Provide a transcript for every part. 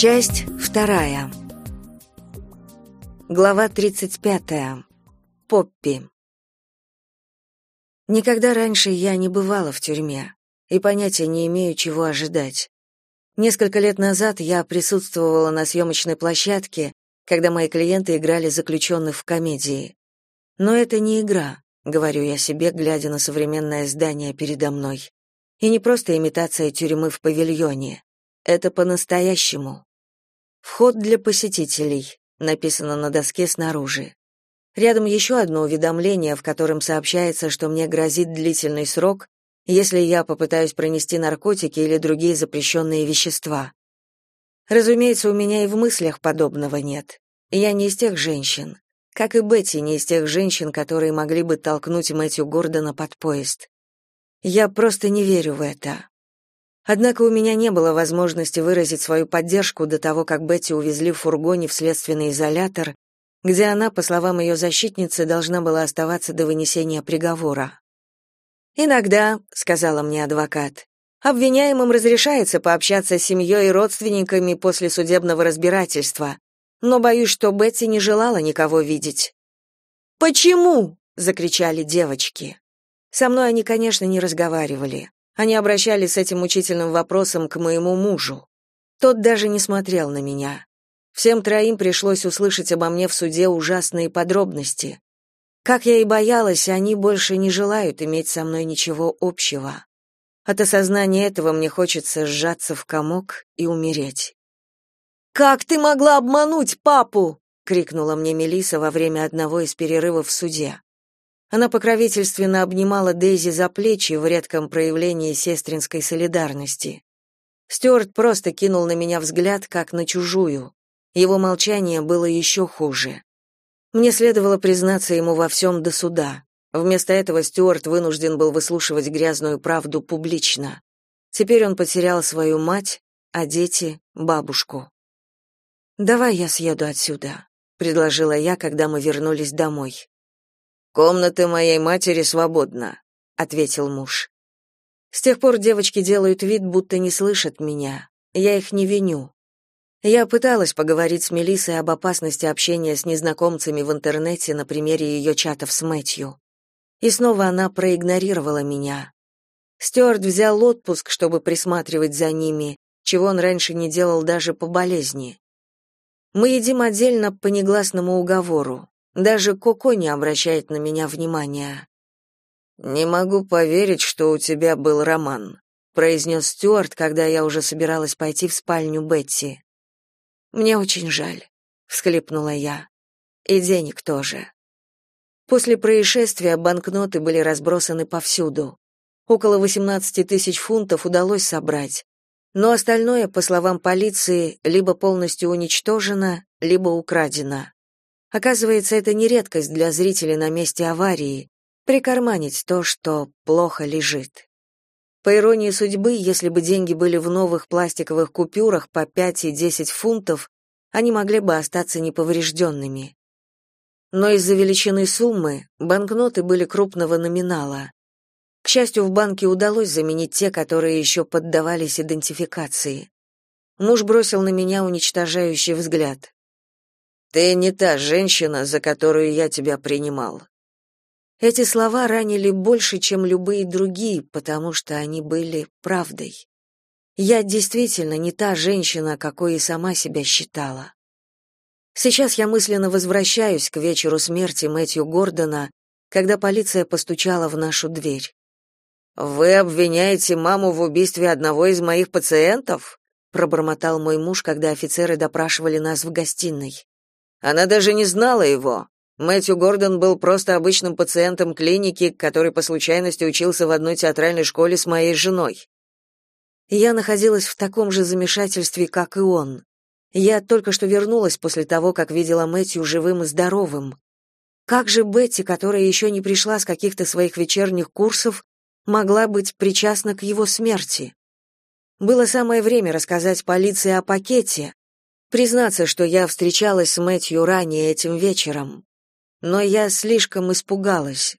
Часть вторая. Глава 35. Поппи. Никогда раньше я не бывала в тюрьме и понятия не имею, чего ожидать. Несколько лет назад я присутствовала на съемочной площадке, когда мои клиенты играли заключенных в комедии. Но это не игра, говорю я себе, глядя на современное здание передо мной. И не просто имитация тюрьмы в павильоне. Это по-настоящему. Вход для посетителей, написано на доске снаружи. Рядом еще одно уведомление, в котором сообщается, что мне грозит длительный срок, если я попытаюсь пронести наркотики или другие запрещенные вещества. Разумеется, у меня и в мыслях подобного нет. Я не из тех женщин, как и Бетти не из тех женщин, которые могли бы толкнуть Мэтью Гордона под поезд. Я просто не верю в это. Однако у меня не было возможности выразить свою поддержку до того, как Бетти увезли в фургоне в следственный изолятор, где она, по словам ее защитницы, должна была оставаться до вынесения приговора. «Иногда», — сказала мне адвокат, — «обвиняемым разрешается пообщаться с семьей и родственниками после судебного разбирательства, но боюсь, что Бетти не желала никого видеть». «Почему?» — закричали девочки. Со мной они, конечно, не разговаривали. Они обращались с этим мучительным вопросом к моему мужу. Тот даже не смотрел на меня. Всем троим пришлось услышать обо мне в суде ужасные подробности. Как я и боялась, они больше не желают иметь со мной ничего общего. От осознания этого мне хочется сжаться в комок и умереть. «Как ты могла обмануть папу?» — крикнула мне Мелиса во время одного из перерывов в суде. Она покровительственно обнимала Дейзи за плечи в редком проявлении сестринской солидарности. Стюарт просто кинул на меня взгляд, как на чужую. Его молчание было еще хуже. Мне следовало признаться ему во всем до суда. Вместо этого Стюарт вынужден был выслушивать грязную правду публично. Теперь он потерял свою мать, а дети — бабушку. «Давай я съеду отсюда», — предложила я, когда мы вернулись домой. Комната моей матери свободна, ответил муж. С тех пор девочки делают вид, будто не слышат меня. Я их не виню. Я пыталась поговорить с Мелиссой об опасности общения с незнакомцами в интернете на примере ее чатов с Мэтью. И снова она проигнорировала меня. Стюарт взял отпуск, чтобы присматривать за ними, чего он раньше не делал даже по болезни. Мы едим отдельно по негласному уговору. Даже Коко не обращает на меня внимания. Не могу поверить, что у тебя был роман, произнес Стюарт, когда я уже собиралась пойти в спальню Бетти. Мне очень жаль, всхлипнула я. И денег тоже. После происшествия банкноты были разбросаны повсюду. Около 18 тысяч фунтов удалось собрать, но остальное, по словам полиции, либо полностью уничтожено, либо украдено. Оказывается, это не редкость для зрителей на месте аварии прикарманить то, что плохо лежит. По иронии судьбы, если бы деньги были в новых пластиковых купюрах по 5 и 10 фунтов, они могли бы остаться неповрежденными. Но из-за величины суммы банкноты были крупного номинала. К счастью, в банке удалось заменить те, которые еще поддавались идентификации. Муж бросил на меня уничтожающий взгляд. Ты не та женщина, за которую я тебя принимал. Эти слова ранили больше, чем любые другие, потому что они были правдой. Я действительно не та женщина, какой и сама себя считала. Сейчас я мысленно возвращаюсь к вечеру смерти Мэтью Гордона, когда полиция постучала в нашу дверь. Вы обвиняете маму в убийстве одного из моих пациентов? пробормотал мой муж, когда офицеры допрашивали нас в гостиной. Она даже не знала его. Мэтью Гордон был просто обычным пациентом клиники, который по случайности учился в одной театральной школе с моей женой. Я находилась в таком же замешательстве, как и он. Я только что вернулась после того, как видела Мэтью живым и здоровым. Как же Бетти, которая еще не пришла с каких-то своих вечерних курсов, могла быть причастна к его смерти? Было самое время рассказать полиции о пакете, Признаться, что я встречалась с Мэтью ранее этим вечером, но я слишком испугалась.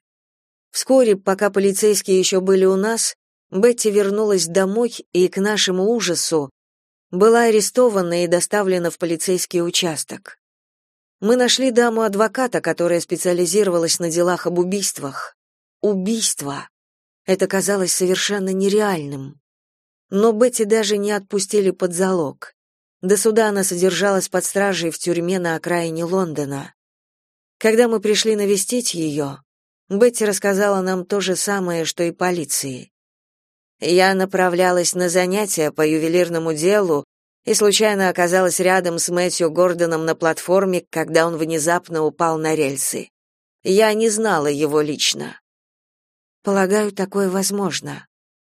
Вскоре, пока полицейские еще были у нас, Бетти вернулась домой, и к нашему ужасу была арестована и доставлена в полицейский участок. Мы нашли даму-адвоката, которая специализировалась на делах об убийствах. Убийство. Это казалось совершенно нереальным. Но Бетти даже не отпустили под залог. До суда она содержалась под стражей в тюрьме на окраине Лондона. Когда мы пришли навестить ее, Бетти рассказала нам то же самое, что и полиции. Я направлялась на занятия по ювелирному делу и случайно оказалась рядом с Мэтью Гордоном на платформе, когда он внезапно упал на рельсы. Я не знала его лично. Полагаю, такое возможно.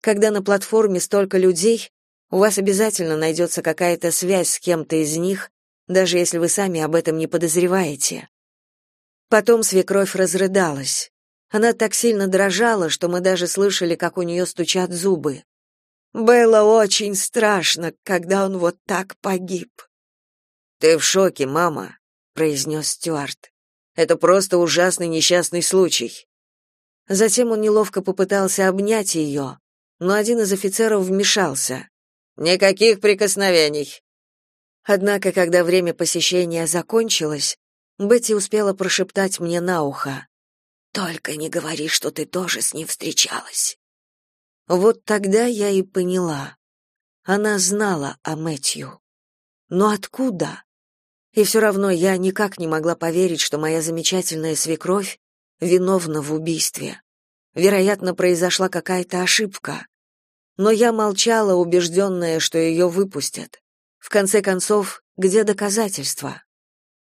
Когда на платформе столько людей, у вас обязательно найдется какая-то связь с кем-то из них, даже если вы сами об этом не подозреваете. Потом свекровь разрыдалась. Она так сильно дрожала, что мы даже слышали, как у нее стучат зубы. Было очень страшно, когда он вот так погиб. Ты в шоке, мама, произнес Стюарт. Это просто ужасный несчастный случай. Затем он неловко попытался обнять ее, но один из офицеров вмешался. Никаких прикосновений. Однако, когда время посещения закончилось, Бетти успела прошептать мне на ухо: "Только не говори, что ты тоже с ним встречалась". Вот тогда я и поняла. Она знала о Мэтью. Но откуда? И все равно я никак не могла поверить, что моя замечательная свекровь виновна в убийстве. Вероятно, произошла какая-то ошибка но я молчала, убежденная, что ее выпустят. В конце концов, где доказательства?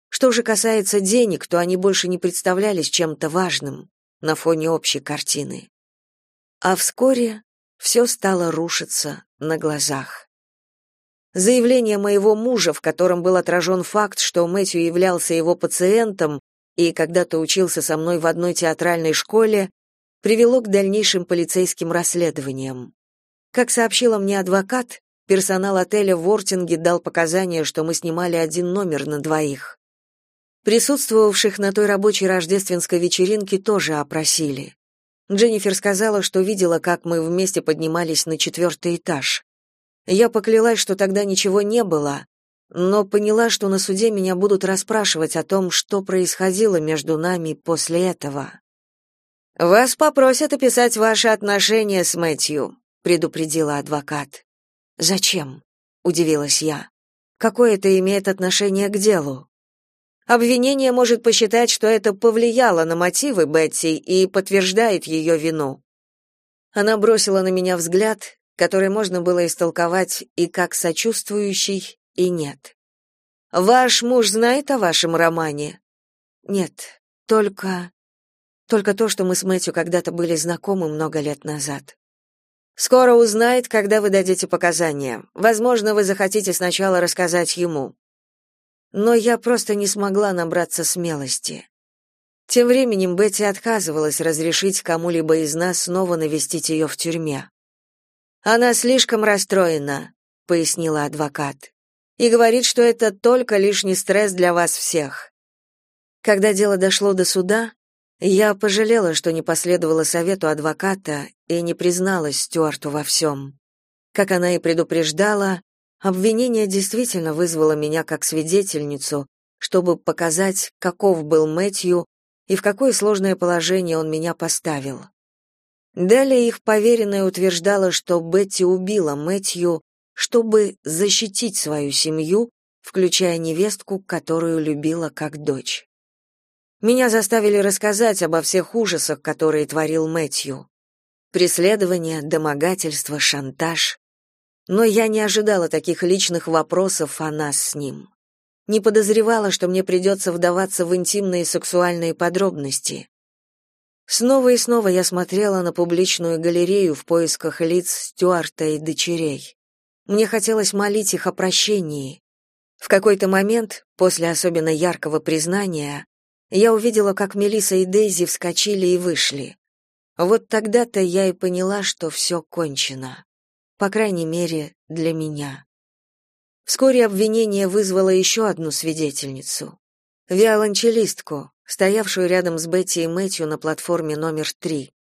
Что же касается денег, то они больше не представлялись чем-то важным на фоне общей картины. А вскоре все стало рушиться на глазах. Заявление моего мужа, в котором был отражен факт, что Мэтью являлся его пациентом и когда-то учился со мной в одной театральной школе, привело к дальнейшим полицейским расследованиям. Как сообщила мне адвокат, персонал отеля в Вортинге дал показания, что мы снимали один номер на двоих. Присутствовавших на той рабочей рождественской вечеринке тоже опросили. Дженнифер сказала, что видела, как мы вместе поднимались на четвертый этаж. Я поклялась, что тогда ничего не было, но поняла, что на суде меня будут расспрашивать о том, что происходило между нами после этого. Вас попросят описать ваши отношения с Мэтью, предупредила адвокат. Зачем? удивилась я. Какое это имеет отношение к делу? Обвинение может посчитать, что это повлияло на мотивы Бетти и подтверждает ее вину. Она бросила на меня взгляд, который можно было истолковать и как сочувствующий, и нет. Ваш муж знает о вашем романе? Нет, только только то, что мы с Мэтью когда-то были знакомы много лет назад. Скоро узнает, когда вы дадите показания. Возможно, вы захотите сначала рассказать ему. Но я просто не смогла набраться смелости. Тем временем Бетти отказывалась разрешить кому-либо из нас снова навестить ее в тюрьме. Она слишком расстроена, пояснила адвокат. И говорит, что это только лишний стресс для вас всех. Когда дело дошло до суда, я пожалела, что не последовала совету адвоката и не призналась Стюарту во всем. Как она и предупреждала, обвинение действительно вызвало меня как свидетельницу, чтобы показать, каков был Мэтью и в какое сложное положение он меня поставил. Далее их поверенная утверждала, что Бетти убила Мэтью, чтобы защитить свою семью, включая невестку, которую любила как дочь. Меня заставили рассказать обо всех ужасах, которые творил Мэтью. Преследование, домогательство, шантаж. Но я не ожидала таких личных вопросов о нас с ним. Не подозревала, что мне придется вдаваться в интимные сексуальные подробности. Снова и снова я смотрела на публичную галерею в поисках лиц Стюарта и дочерей. Мне хотелось молить их о прощении. В какой-то момент, после особенно яркого признания, я увидела, как Мелиса и Дейзи вскочили и вышли. Вот тогда-то я и поняла, что все кончено. По крайней мере, для меня. Вскоре обвинение вызвало еще одну свидетельницу. Виолончелистку, стоявшую рядом с Бетти и Мэтью на платформе номер три.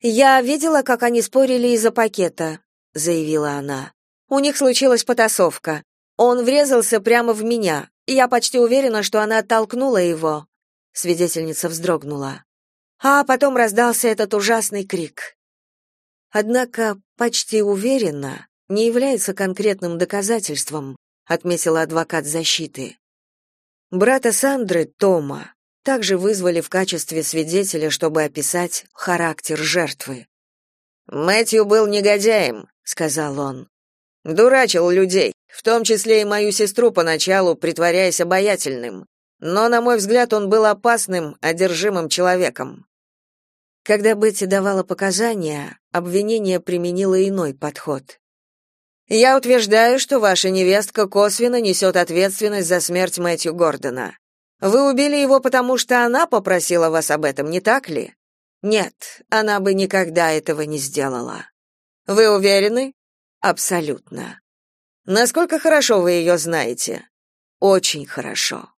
«Я видела, как они спорили из-за пакета», — заявила она. У них случилась потасовка. Он врезался прямо в меня, я почти уверена, что она оттолкнула его. Свидетельница вздрогнула. А потом раздался этот ужасный крик. Однако почти уверена не является конкретным доказательством, отметила адвокат защиты. Брата Сандры, Тома, также вызвали в качестве свидетеля, чтобы описать характер жертвы. Мэтью был негодяем, сказал он. Дурачил людей, в том числе и мою сестру поначалу, притворяясь обаятельным. Но, на мой взгляд, он был опасным, одержимым человеком. Когда Бетти давала показания, обвинение применило иной подход. Я утверждаю, что ваша невестка косвенно несет ответственность за смерть Мэтью Гордона. Вы убили его потому, что она попросила вас об этом, не так ли? Нет, она бы никогда этого не сделала. Вы уверены? Абсолютно. Насколько хорошо вы ее знаете? Очень хорошо.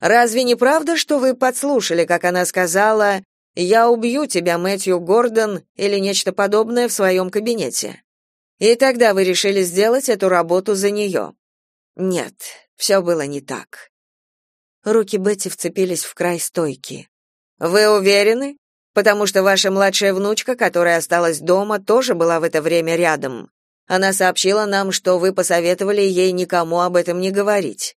Разве не правда, что вы подслушали, как она сказала: "Я убью тебя, Мэтью Гордон" или нечто подобное в своем кабинете? И тогда вы решили сделать эту работу за нее?» Нет, все было не так. Руки Бетти вцепились в край стойки. Вы уверены? Потому что ваша младшая внучка, которая осталась дома, тоже была в это время рядом. Она сообщила нам, что вы посоветовали ей никому об этом не говорить.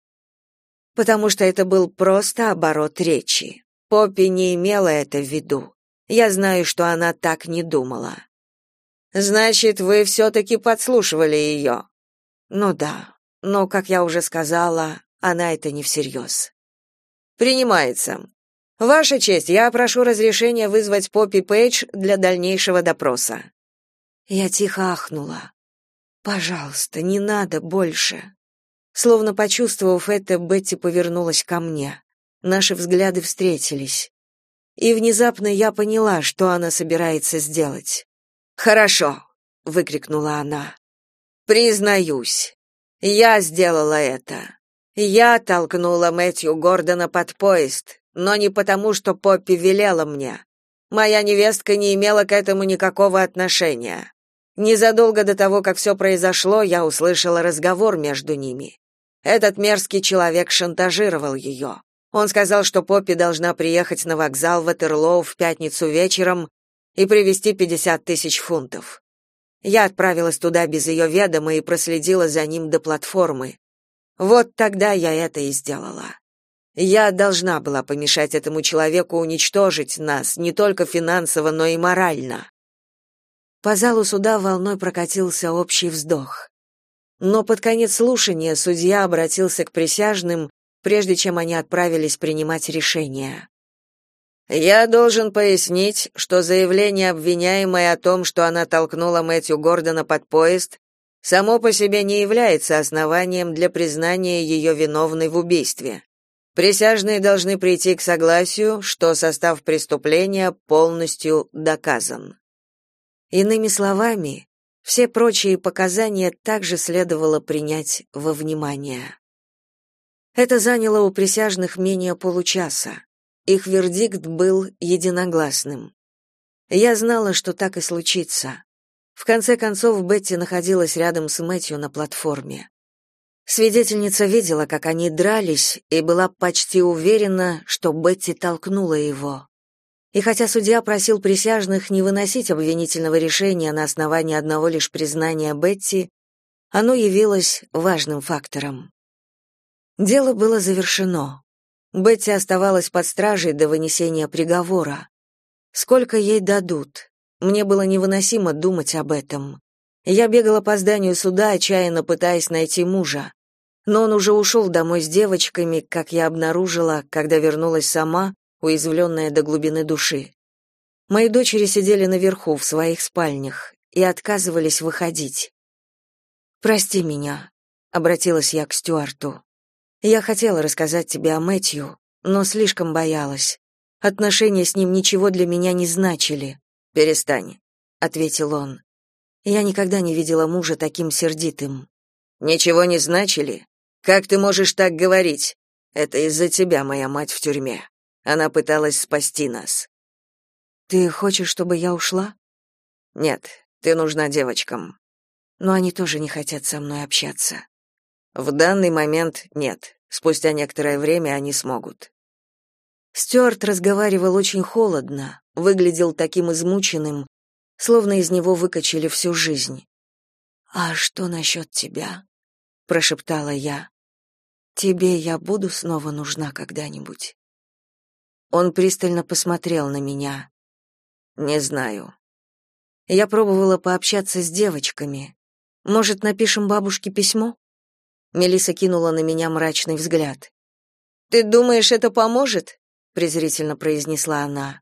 Потому что это был просто оборот речи. Поппи не имела это в виду. Я знаю, что она так не думала. Значит, вы все-таки подслушивали ее?» Ну да. Но, как я уже сказала, она это не всерьез. Принимается. Ваша честь, я прошу разрешения вызвать Поппи Пейдж для дальнейшего допроса. Я тихо ахнула. Пожалуйста, не надо больше. Словно почувствовав это, Бетти повернулась ко мне. Наши взгляды встретились. И внезапно я поняла, что она собирается сделать. «Хорошо», — выкрикнула она. «Признаюсь, я сделала это. Я толкнула Мэтью Гордона под поезд, но не потому, что Поппи велела мне. Моя невестка не имела к этому никакого отношения. Незадолго до того, как все произошло, я услышала разговор между ними. Этот мерзкий человек шантажировал ее. Он сказал, что Поппи должна приехать на вокзал в Ватерлоу в пятницу вечером и привезти 50 тысяч фунтов. Я отправилась туда без ее ведома и проследила за ним до платформы. Вот тогда я это и сделала. Я должна была помешать этому человеку уничтожить нас не только финансово, но и морально. По залу суда волной прокатился общий вздох. Но под конец слушания судья обратился к присяжным, прежде чем они отправились принимать решение. Я должен пояснить, что заявление обвиняемой о том, что она толкнула Мэтью Гордона под поезд, само по себе не является основанием для признания ее виновной в убийстве. Присяжные должны прийти к согласию, что состав преступления полностью доказан. Иными словами, все прочие показания также следовало принять во внимание. Это заняло у присяжных менее получаса. Их вердикт был единогласным. Я знала, что так и случится. В конце концов, Бетти находилась рядом с Мэтью на платформе. Свидетельница видела, как они дрались, и была почти уверена, что Бетти толкнула его. И хотя судья просил присяжных не выносить обвинительного решения на основании одного лишь признания Бетти, оно явилось важным фактором. Дело было завершено. Бетти оставалась под стражей до вынесения приговора. Сколько ей дадут? Мне было невыносимо думать об этом. Я бегала по зданию суда, отчаянно пытаясь найти мужа. Но он уже ушел домой с девочками, как я обнаружила, когда вернулась сама, уязвленная до глубины души. Мои дочери сидели наверху в своих спальнях и отказывались выходить. «Прости меня», — обратилась я к Стюарту. «Я хотела рассказать тебе о Мэтью, но слишком боялась. Отношения с ним ничего для меня не значили». «Перестань», — ответил он. Я никогда не видела мужа таким сердитым. «Ничего не значили? Как ты можешь так говорить? Это из-за тебя моя мать в тюрьме». Она пыталась спасти нас. Ты хочешь, чтобы я ушла? Нет, ты нужна девочкам. но они тоже не хотят со мной общаться. В данный момент нет. Спустя некоторое время они смогут. Стюарт разговаривал очень холодно, выглядел таким измученным, словно из него выкачали всю жизнь. «А что насчет тебя?» — прошептала я. «Тебе я буду снова нужна когда-нибудь?» Он пристально посмотрел на меня. «Не знаю». Я пробовала пообщаться с девочками. Может, напишем бабушке письмо? Мелиса кинула на меня мрачный взгляд. Ты думаешь, это поможет? презрительно произнесла она.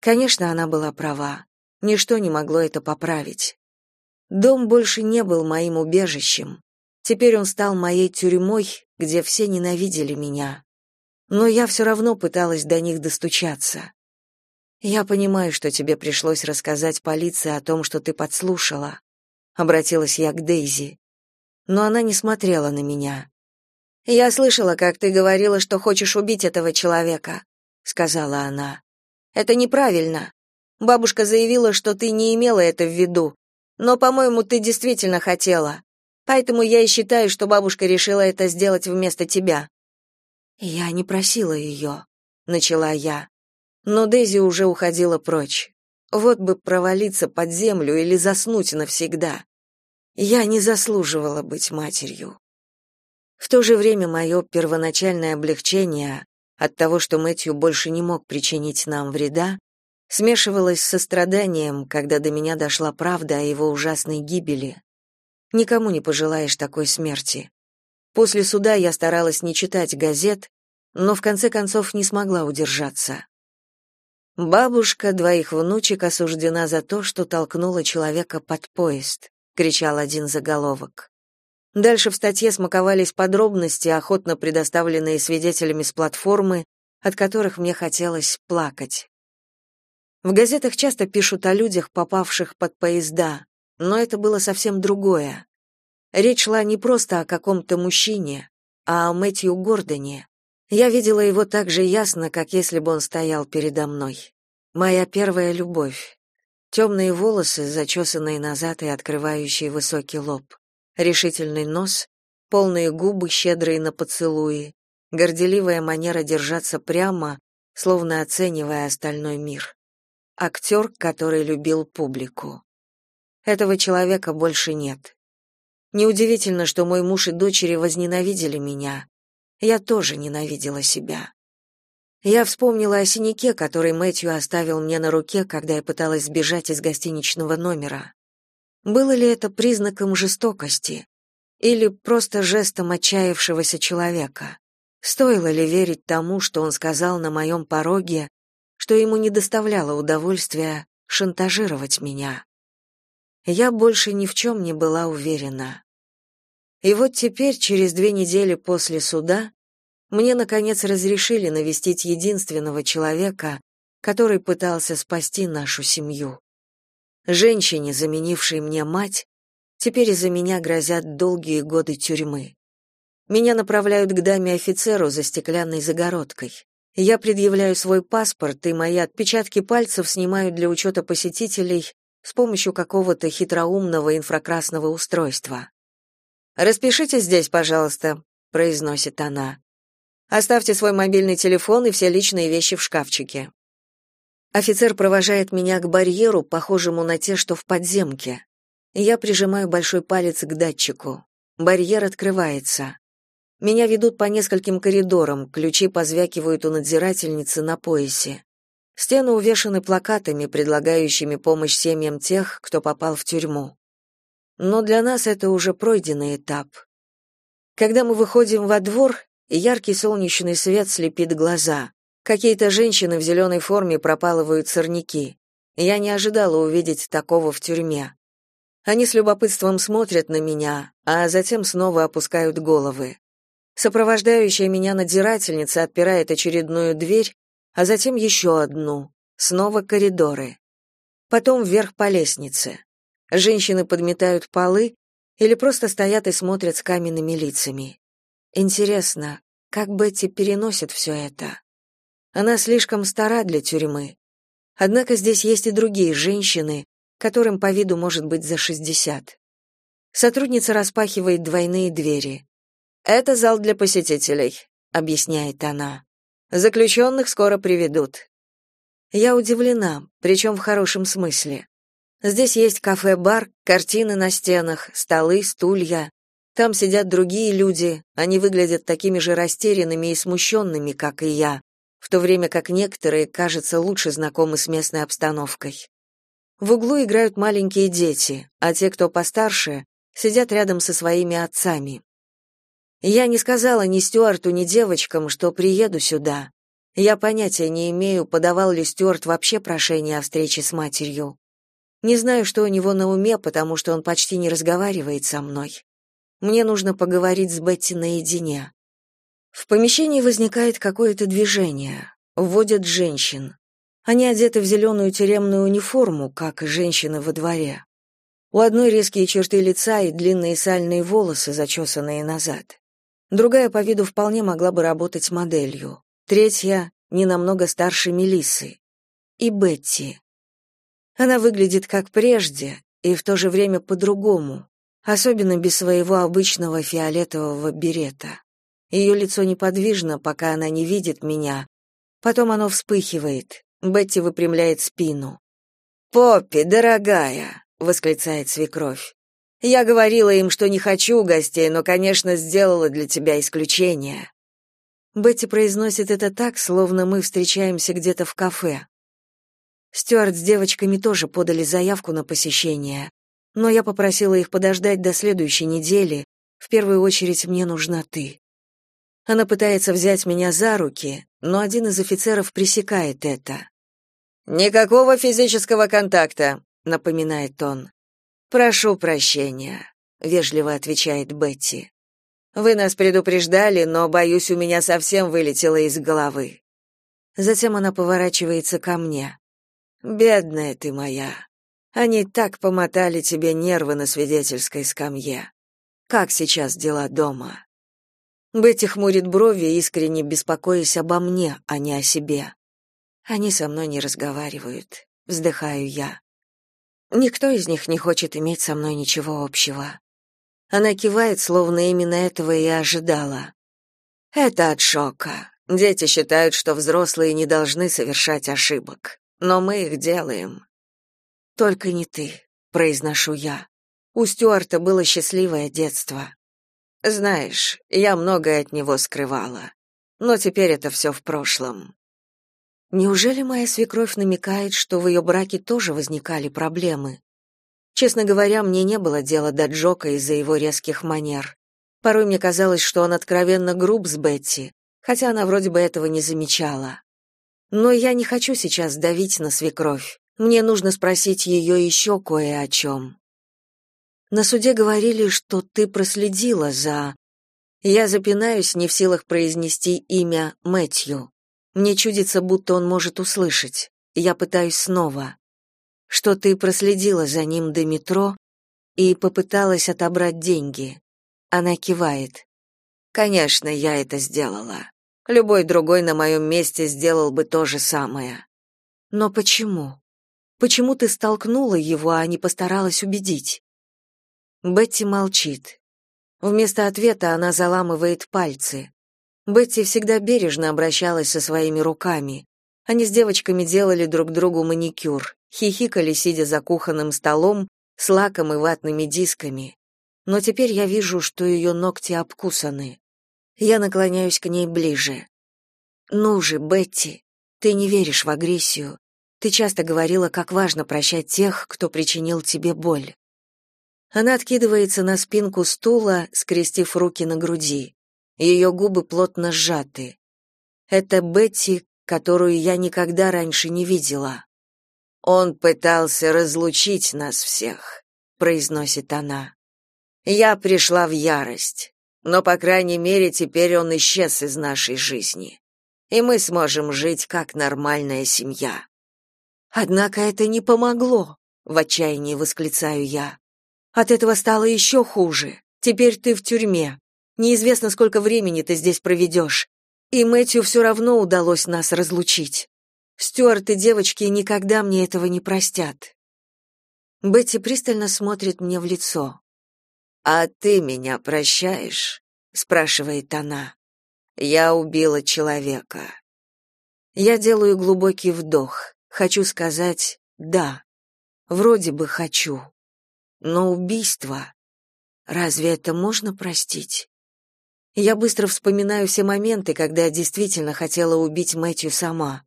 Конечно, она была права. Ничто не могло это поправить. Дом больше не был моим убежищем. Теперь он стал моей тюрьмой, где все ненавидели меня. Но я все равно пыталась до них достучаться. Я понимаю, что тебе пришлось рассказать полиции о том, что ты подслушала, обратилась я к Дейзи но она не смотрела на меня. Я слышала, как ты говорила, что хочешь убить этого человека, сказала она. Это неправильно. Бабушка заявила, что ты не имела это в виду, но, по-моему, ты действительно хотела. Поэтому я и считаю, что бабушка решила это сделать вместо тебя. Я не просила ее», — начала я. Но Дейзи уже уходила прочь. Вот бы провалиться под землю или заснуть навсегда. Я не заслуживала быть матерью. В то же время мое первоначальное облегчение от того, что Мэтью больше не мог причинить нам вреда, смешивалось с состраданием, когда до меня дошла правда о его ужасной гибели. Никому не пожелаешь такой смерти. После суда я старалась не читать газет, но в конце концов не смогла удержаться. Бабушка двоих внучек осуждена за то, что толкнула человека под поезд кричал один заголовок. Дальше в статье смаковались подробности, охотно предоставленные свидетелями с платформы, от которых мне хотелось плакать. В газетах часто пишут о людях, попавших под поезда, но это было совсем другое. Речь шла не просто о каком-то мужчине, а о Мэтью Гордоне. Я видела его так же ясно, как если бы он стоял передо мной. Моя первая любовь. Темные волосы, зачесанные назад и открывающие высокий лоб, решительный нос, полные губы, щедрые на поцелуи, горделивая манера держаться прямо, словно оценивая остальной мир. Актер, который любил публику. Этого человека больше нет. Неудивительно, что мой муж и дочери возненавидели меня. Я тоже ненавидела себя. Я вспомнила о синяке, который Мэтью оставил мне на руке, когда я пыталась сбежать из гостиничного номера. Было ли это признаком жестокости или просто жестом отчаявшегося человека? Стоило ли верить тому, что он сказал на моем пороге, что ему не доставляло удовольствия шантажировать меня? Я больше ни в чем не была уверена. И вот теперь, через две недели после суда, мне, наконец, разрешили навестить единственного человека, который пытался спасти нашу семью. Женщине, заменившей мне мать, теперь из-за меня грозят долгие годы тюрьмы. Меня направляют к даме-офицеру за стеклянной загородкой. Я предъявляю свой паспорт, и мои отпечатки пальцев снимают для учета посетителей с помощью какого-то хитроумного инфракрасного устройства. «Распишитесь здесь, пожалуйста», — произносит она. Оставьте свой мобильный телефон и все личные вещи в шкафчике. Офицер провожает меня к барьеру, похожему на те, что в подземке. Я прижимаю большой палец к датчику. Барьер открывается. Меня ведут по нескольким коридорам, ключи позвякивают у надзирательницы на поясе. Стены увешаны плакатами, предлагающими помощь семьям тех, кто попал в тюрьму. Но для нас это уже пройденный этап. Когда мы выходим во двор, Яркий солнечный свет слепит глаза. Какие-то женщины в зеленой форме пропалывают сорняки. Я не ожидала увидеть такого в тюрьме. Они с любопытством смотрят на меня, а затем снова опускают головы. Сопровождающая меня надзирательница отпирает очередную дверь, а затем еще одну. Снова коридоры. Потом вверх по лестнице. Женщины подметают полы или просто стоят и смотрят с каменными лицами. Интересно, как Бетти переносит все это? Она слишком стара для тюрьмы. Однако здесь есть и другие женщины, которым по виду может быть за шестьдесят. Сотрудница распахивает двойные двери. «Это зал для посетителей», — объясняет она. «Заключенных скоро приведут». Я удивлена, причем в хорошем смысле. Здесь есть кафе-бар, картины на стенах, столы, стулья. Там сидят другие люди, они выглядят такими же растерянными и смущенными, как и я, в то время как некоторые, кажется, лучше знакомы с местной обстановкой. В углу играют маленькие дети, а те, кто постарше, сидят рядом со своими отцами. Я не сказала ни Стюарту, ни девочкам, что приеду сюда. Я понятия не имею, подавал ли Стюарт вообще прошение о встрече с матерью. Не знаю, что у него на уме, потому что он почти не разговаривает со мной. Мне нужно поговорить с Бетти наедине. В помещении возникает какое-то движение. Вводят женщин. Они одеты в зеленую тюремную униформу, как и женщины во дворе. У одной резкие черты лица и длинные сальные волосы, зачесанные назад. Другая по виду вполне могла бы работать моделью. Третья не намного старше Мелиссы. И Бетти. Она выглядит как прежде и в то же время по-другому, особенно без своего обычного фиолетового берета. Ее лицо неподвижно, пока она не видит меня. Потом оно вспыхивает. Бетти выпрямляет спину. «Поппи, дорогая!» — восклицает свекровь. «Я говорила им, что не хочу гостей, но, конечно, сделала для тебя исключение». Бетти произносит это так, словно мы встречаемся где-то в кафе. Стюарт с девочками тоже подали заявку на посещение, но я попросила их подождать до следующей недели. В первую очередь мне нужна ты. Она пытается взять меня за руки, но один из офицеров пресекает это. Никакого физического контакта, напоминает он. Прошу прощения, вежливо отвечает Бетти. Вы нас предупреждали, но боюсь, у меня совсем вылетело из головы. Затем она поворачивается ко мне. Бедная ты моя. Они так помотали тебе нервы на свидетельской скамье. Как сейчас дела дома? Бетти хмурит брови, искренне беспокоясь обо мне, а не о себе. Они со мной не разговаривают, вздыхаю я. Никто из них не хочет иметь со мной ничего общего. Она кивает, словно именно этого и ожидала. Это от шока. Дети считают, что взрослые не должны совершать ошибок но мы их делаем. Только не ты, произношу я. У Стюарта было счастливое детство. Знаешь, я многое от него скрывала, но теперь это все в прошлом. Неужели моя свекровь намекает, что в ее браке тоже возникали проблемы? Честно говоря, мне не было дела до Джока из-за его резких манер. Порой мне казалось, что он откровенно груб с Бетти, хотя она вроде бы этого не замечала. Но я не хочу сейчас давить на свекровь. Мне нужно спросить ее еще кое о чем. На суде говорили, что ты проследила за... Я запинаюсь, не в силах произнести имя Мэтью. Мне чудится, будто он может услышать. Я пытаюсь снова. Что ты проследила за ним до метро и попыталась отобрать деньги. Она кивает. Конечно, я это сделала. Любой другой на моем месте сделал бы то же самое. Но почему? Почему ты столкнула его, а не постаралась убедить? Бетти молчит. Вместо ответа она заламывает пальцы. Бетти всегда бережно обращалась со своими руками. Они с девочками делали друг другу маникюр, хихикали, сидя за кухонным столом, с лаком и ватными дисками. Но теперь я вижу, что ее ногти обкусаны. Я наклоняюсь к ней ближе. Ну же, Бетти, ты не веришь в агрессию. Ты часто говорила, как важно прощать тех, кто причинил тебе боль. Она откидывается на спинку стула, скрестив руки на груди. Ее губы плотно сжаты. Это Бетти, которую я никогда раньше не видела. Он пытался разлучить нас всех, произносит она. Я пришла в ярость но, по крайней мере, теперь он исчез из нашей жизни, и мы сможем жить как нормальная семья. Однако это не помогло, в отчаянии восклицаю я. От этого стало еще хуже. Теперь ты в тюрьме. Неизвестно, сколько времени ты здесь проведешь. И Мэтью все равно удалось нас разлучить. Стюарт и девочки никогда мне этого не простят. Бетти пристально смотрит мне в лицо. «А ты меня прощаешь?» — спрашивает она. «Я убила человека». Я делаю глубокий вдох. Хочу сказать «да». Вроде бы хочу. Но убийство... Разве это можно простить? Я быстро вспоминаю все моменты, когда я действительно хотела убить Мэтью сама.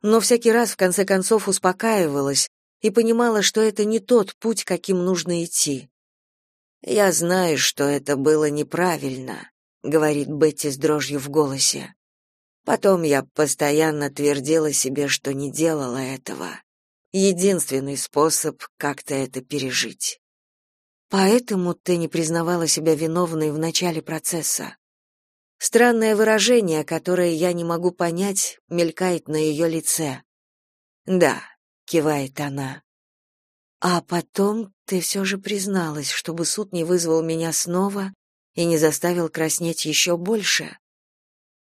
Но всякий раз в конце концов успокаивалась и понимала, что это не тот путь, каким нужно идти. «Я знаю, что это было неправильно», — говорит Бетти с дрожью в голосе. Потом я постоянно твердила себе, что не делала этого. Единственный способ как-то это пережить. Поэтому ты не признавала себя виновной в начале процесса. Странное выражение, которое я не могу понять, мелькает на ее лице. Да, кивает она. А потом ты все же призналась, чтобы суд не вызвал меня снова и не заставил краснеть еще больше.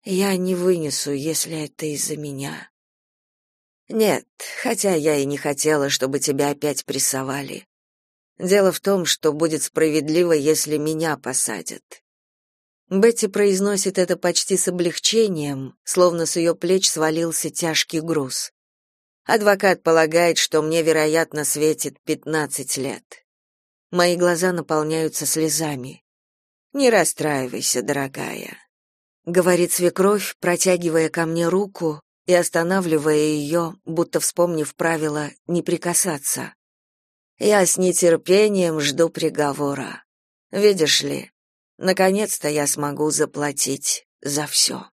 Я не вынесу, если это из-за меня. Нет, хотя я и не хотела, чтобы тебя опять прессовали. Дело в том, что будет справедливо, если меня посадят. Бетти произносит это почти с облегчением, словно с ее плеч свалился тяжкий груз. Адвокат полагает, что мне, вероятно, светит пятнадцать лет. Мои глаза наполняются слезами. Не расстраивайся, дорогая говорит свекровь, протягивая ко мне руку и останавливая ее, будто вспомнив правило не прикасаться. Я с нетерпением жду приговора. Видишь ли, наконец-то я смогу заплатить за все.